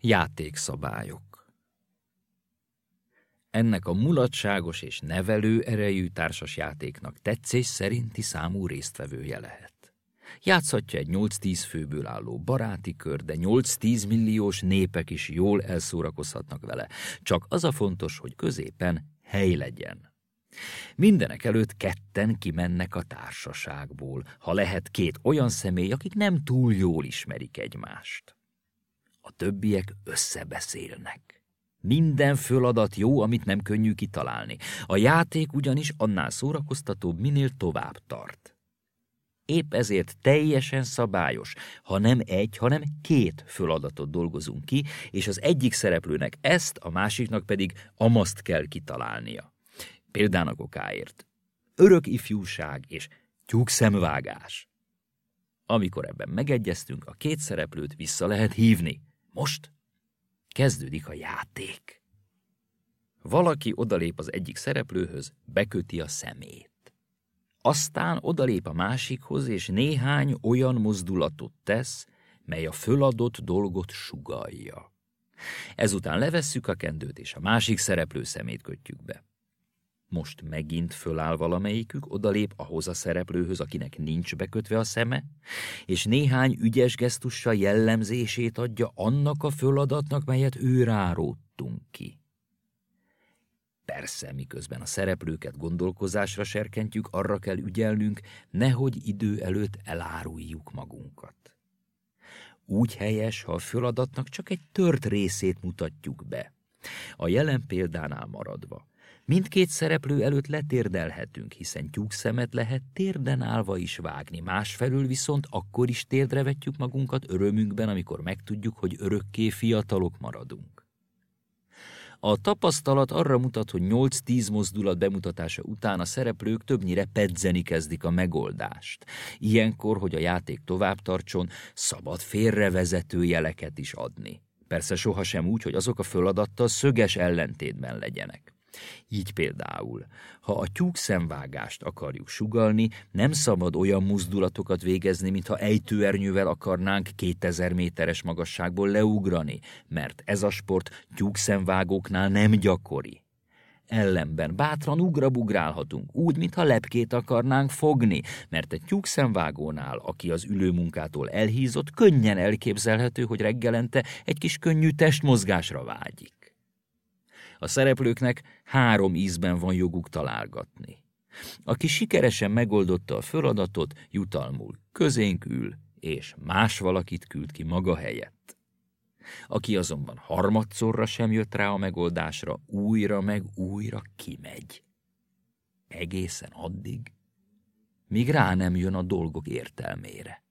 Játékszabályok Ennek a mulatságos és nevelő erejű társasjátéknak tetszés szerinti számú résztvevője lehet. Játszhatja egy 8-10 főből álló baráti kör, de 8-10 milliós népek is jól elszórakozhatnak vele. Csak az a fontos, hogy középen hely legyen. Mindenek előtt ketten kimennek a társaságból, ha lehet két olyan személy, akik nem túl jól ismerik egymást. A többiek összebeszélnek. Minden föladat jó, amit nem könnyű kitalálni. A játék ugyanis annál szórakoztatóbb, minél tovább tart. Épp ezért teljesen szabályos, ha nem egy, hanem két föladatot dolgozunk ki, és az egyik szereplőnek ezt, a másiknak pedig amaszt kell kitalálnia. Példának okáért. Örök ifjúság és tyúkszemvágás. Amikor ebben megegyeztünk, a két szereplőt vissza lehet hívni. Most kezdődik a játék. Valaki odalép az egyik szereplőhöz, beköti a szemét. Aztán odalép a másikhoz, és néhány olyan mozdulatot tesz, mely a föladott dolgot sugalja. Ezután levesszük a kendőt, és a másik szereplő szemét kötjük be. Most megint föláll valamelyikük, odalép ahhoz a szereplőhöz, akinek nincs bekötve a szeme, és néhány ügyes gesztussal jellemzését adja annak a föladatnak, melyet ő ki. Persze, miközben a szereplőket gondolkozásra serkentjük, arra kell ügyelnünk, nehogy idő előtt eláruljuk magunkat. Úgy helyes, ha a feladatnak csak egy tört részét mutatjuk be. A jelen példánál maradva. Mindkét szereplő előtt letérdelhetünk, hiszen tyúkszemet lehet térden állva is vágni, másfelől viszont akkor is térdre vetjük magunkat örömünkben, amikor megtudjuk, hogy örökké fiatalok maradunk. A tapasztalat arra mutat, hogy 8-10 mozdulat bemutatása után a szereplők többnyire pedzeni kezdik a megoldást. Ilyenkor, hogy a játék tovább tartson, szabad félrevezető jeleket is adni. Persze sohasem úgy, hogy azok a föladattal szöges ellentétben legyenek. Így például, ha a tyúk szemvágást akarjuk sugalni, nem szabad olyan mozdulatokat végezni, mintha ejtőernyővel akarnánk 2000 méteres magasságból leugrani, mert ez a sport tyúkszemvágóknál nem gyakori. Ellenben bátran ugrabugrálhatunk, úgy, mintha lepkét akarnánk fogni, mert egy tyúkszemvágónál, aki az ülőmunkától elhízott, könnyen elképzelhető, hogy reggelente egy kis könnyű testmozgásra vágyik. A szereplőknek három ízben van joguk találgatni. Aki sikeresen megoldotta a feladatot, jutalmul közénk ül, és más valakit küld ki maga helyett. Aki azonban harmadszorra sem jött rá a megoldásra, újra meg újra kimegy. Egészen addig, míg rá nem jön a dolgok értelmére.